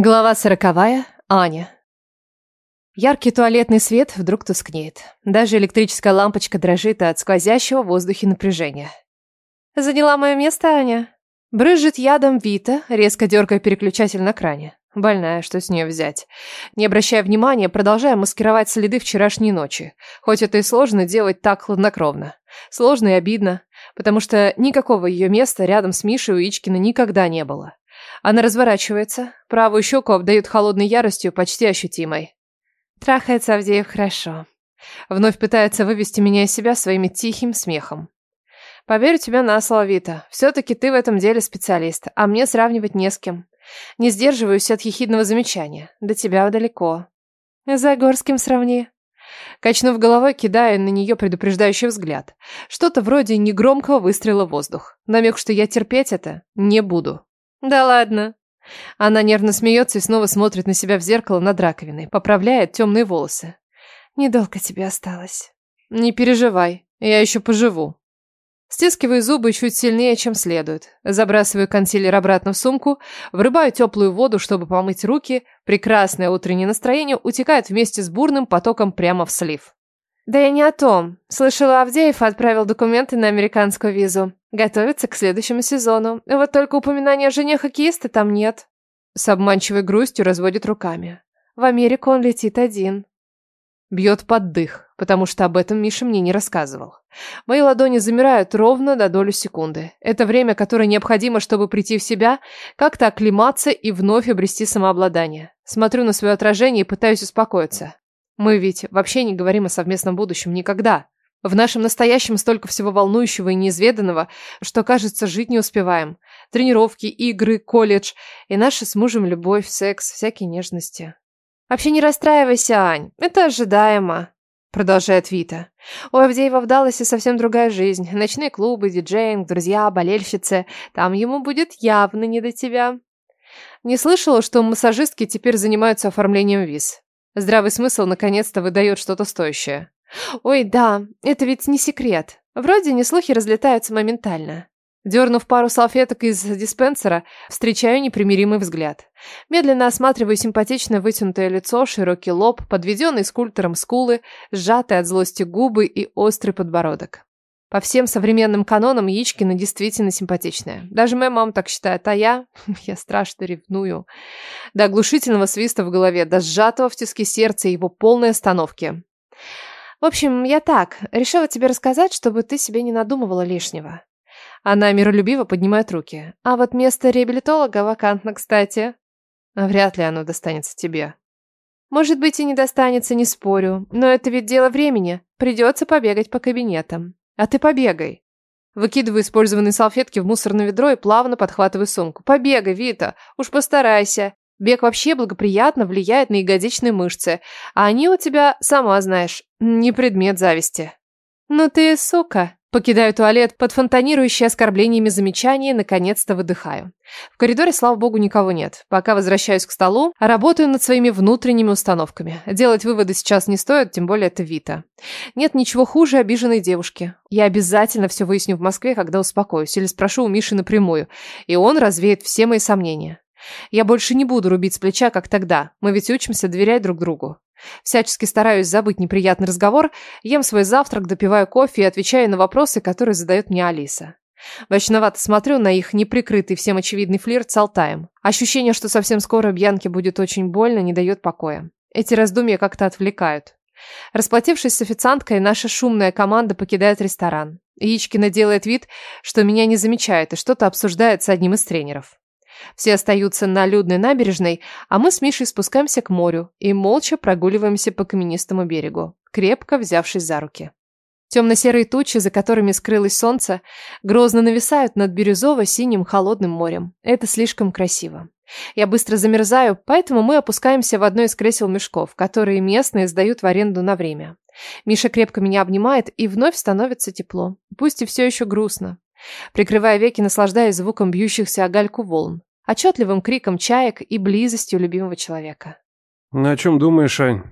Глава сороковая. Аня. Яркий туалетный свет вдруг тускнеет. Даже электрическая лампочка дрожит от сквозящего в воздухе напряжения. «Заняла мое место, Аня?» Брызжет ядом Вита, резко дергая переключатель на кране. Больная, что с нее взять. Не обращая внимания, продолжая маскировать следы вчерашней ночи. Хоть это и сложно делать так хладнокровно. Сложно и обидно, потому что никакого ее места рядом с Мишей у Ичкина никогда не было. Она разворачивается, правую щеку обдает холодной яростью, почти ощутимой. Трахается Авдеев хорошо. Вновь пытается вывести меня из себя своим тихим смехом. Поверю тебе на слово, Вита. Все-таки ты в этом деле специалист, а мне сравнивать не с кем. Не сдерживаюсь от ехидного замечания. До тебя далеко. За Горским сравни. Качнув головой, кидая на нее предупреждающий взгляд. Что-то вроде негромкого выстрела в воздух. Намек, что я терпеть это не буду. Да ладно. Она нервно смеется и снова смотрит на себя в зеркало над раковиной, поправляет темные волосы. Недолго тебе осталось. Не переживай, я еще поживу. Стискиваю зубы чуть сильнее, чем следует. Забрасываю консилер обратно в сумку, врубаю теплую воду, чтобы помыть руки. Прекрасное утреннее настроение утекает вместе с бурным потоком прямо в слив. Да я не о том. Слышала, Авдеев отправил документы на американскую визу. Готовится к следующему сезону. Вот только упоминания о жене хоккеиста там нет. С обманчивой грустью разводит руками. В Америку он летит один. Бьет под дых, потому что об этом Миша мне не рассказывал. Мои ладони замирают ровно до долю секунды. Это время, которое необходимо, чтобы прийти в себя, как-то оклематься и вновь обрести самообладание. Смотрю на свое отражение и пытаюсь успокоиться. Мы ведь вообще не говорим о совместном будущем никогда. В нашем настоящем столько всего волнующего и неизведанного, что, кажется, жить не успеваем. Тренировки, игры, колледж и наша с мужем любовь, секс, всякие нежности. Вообще не расстраивайся, Ань, это ожидаемо, продолжает Вита. У Авдеева в Далласе совсем другая жизнь. Ночные клубы, диджеинг, друзья, болельщицы. Там ему будет явно не до тебя. Не слышала, что массажистки теперь занимаются оформлением виз. Здравый смысл наконец-то выдает что-то стоящее. Ой, да, это ведь не секрет. Вроде не слухи разлетаются моментально. Дернув пару салфеток из диспенсера, встречаю непримиримый взгляд. Медленно осматриваю симпатичное вытянутое лицо, широкий лоб, подведенный скульптором скулы, сжатые от злости губы и острый подбородок. По всем современным канонам Яичкина действительно симпатичная. Даже моя мама так считает, а я... Я страшно ревную. До оглушительного свиста в голове, до сжатого в тиски сердца и его полной остановки. В общем, я так, решила тебе рассказать, чтобы ты себе не надумывала лишнего. Она миролюбиво поднимает руки. А вот место реабилитолога вакантно, кстати. Вряд ли оно достанется тебе. Может быть и не достанется, не спорю. Но это ведь дело времени. Придется побегать по кабинетам. А ты побегай. Выкидываю использованные салфетки в мусорное ведро и плавно подхватываю сумку. Побегай, Вита, уж постарайся. Бег вообще благоприятно влияет на ягодичные мышцы, а они у тебя, сама знаешь, не предмет зависти. Ну ты сука. Покидаю туалет под фонтанирующие оскорблениями замечания наконец-то выдыхаю. В коридоре, слава богу, никого нет. Пока возвращаюсь к столу, работаю над своими внутренними установками. Делать выводы сейчас не стоит, тем более это Вита. Нет ничего хуже обиженной девушки. Я обязательно все выясню в Москве, когда успокоюсь, или спрошу у Миши напрямую, и он развеет все мои сомнения. Я больше не буду рубить с плеча, как тогда. Мы ведь учимся доверять друг другу. Всячески стараюсь забыть неприятный разговор, ем свой завтрак, допиваю кофе и отвечаю на вопросы, которые задает мне Алиса. Вочновато смотрю на их неприкрытый всем очевидный флирт с Алтаем. Ощущение, что совсем скоро Бьянке будет очень больно, не дает покоя. Эти раздумья как-то отвлекают. Расплатившись с официанткой, наша шумная команда покидает ресторан. Яичкина делает вид, что меня не замечает и что-то обсуждает с одним из тренеров. Все остаются на людной набережной, а мы с Мишей спускаемся к морю и молча прогуливаемся по каменистому берегу, крепко взявшись за руки. Темно-серые тучи, за которыми скрылось солнце, грозно нависают над бирюзово-синим холодным морем. Это слишком красиво. Я быстро замерзаю, поэтому мы опускаемся в одно из кресел мешков, которые местные сдают в аренду на время. Миша крепко меня обнимает, и вновь становится тепло. Пусть и все еще грустно. Прикрывая веки, наслаждаясь звуком бьющихся о гальку волн отчетливым криком чаек и близостью любимого человека. «На чем думаешь, Ань?»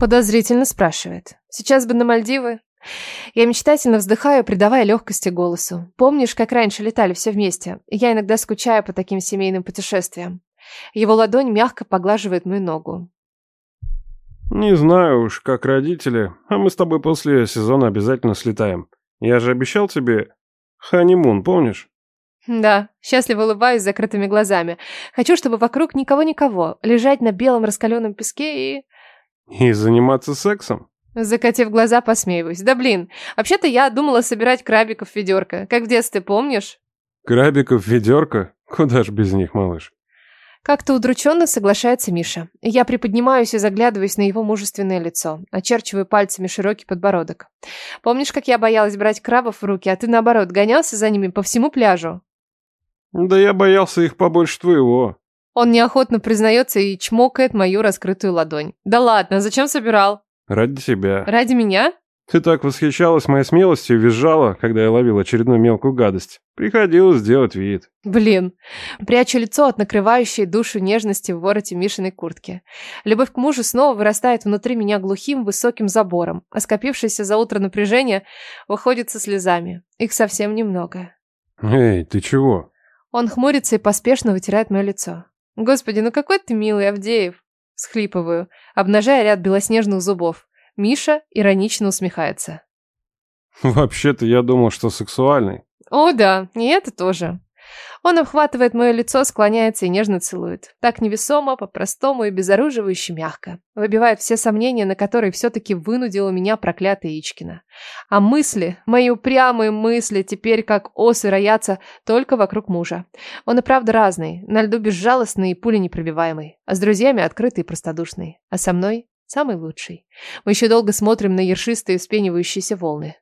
Подозрительно спрашивает. «Сейчас бы на Мальдивы?» Я мечтательно вздыхаю, придавая легкости голосу. Помнишь, как раньше летали все вместе? Я иногда скучаю по таким семейным путешествиям. Его ладонь мягко поглаживает мою ногу. Не знаю уж, как родители, а мы с тобой после сезона обязательно слетаем. Я же обещал тебе ханимун, помнишь? Да, счастливо улыбаюсь с закрытыми глазами. Хочу, чтобы вокруг никого-никого, лежать на белом раскаленном песке и... И заниматься сексом? Закатив глаза, посмеиваюсь. Да блин, вообще-то я думала собирать крабиков ведерко, как в детстве, помнишь? Крабиков ведерко? Куда ж без них, малыш? Как-то удрученно соглашается Миша. Я приподнимаюсь и заглядываюсь на его мужественное лицо. Очерчиваю пальцами широкий подбородок. Помнишь, как я боялась брать крабов в руки, а ты, наоборот, гонялся за ними по всему пляжу? Да я боялся их побольше твоего. Он неохотно признается и чмокает мою раскрытую ладонь. Да ладно, зачем собирал? Ради тебя. Ради меня? Ты так восхищалась моей смелостью и визжала, когда я ловил очередную мелкую гадость. Приходилось сделать вид. Блин. Прячу лицо от накрывающей душу нежности в вороте Мишиной куртки. Любовь к мужу снова вырастает внутри меня глухим высоким забором, а скопившееся за утро напряжение выходит со слезами. Их совсем немного. Эй, ты чего? Он хмурится и поспешно вытирает мое лицо. Господи, ну какой ты милый, Авдеев. Схлипываю, обнажая ряд белоснежных зубов. Миша иронично усмехается. Вообще-то я думал, что сексуальный. О, да, и это тоже. Он обхватывает мое лицо, склоняется и нежно целует. Так невесомо, по-простому и безоруживающе мягко. Выбивает все сомнения, на которые все-таки вынудила меня проклятая Ичкина. А мысли, мои упрямые мысли, теперь как осы роятся только вокруг мужа. Он и правда разный, на льду безжалостный и пули непробиваемый. А с друзьями открытый и простодушный. А со мной самый лучший. Мы еще долго смотрим на ершистые вспенивающиеся волны.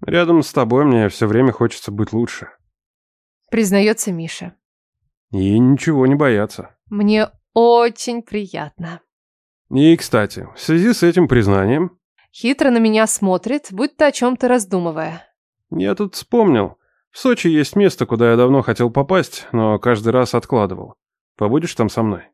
Рядом с тобой мне все время хочется быть лучше признается Миша. И ничего не бояться. Мне очень приятно. И, кстати, в связи с этим признанием... Хитро на меня смотрит, будто о чем-то раздумывая. Я тут вспомнил. В Сочи есть место, куда я давно хотел попасть, но каждый раз откладывал. Побудешь там со мной?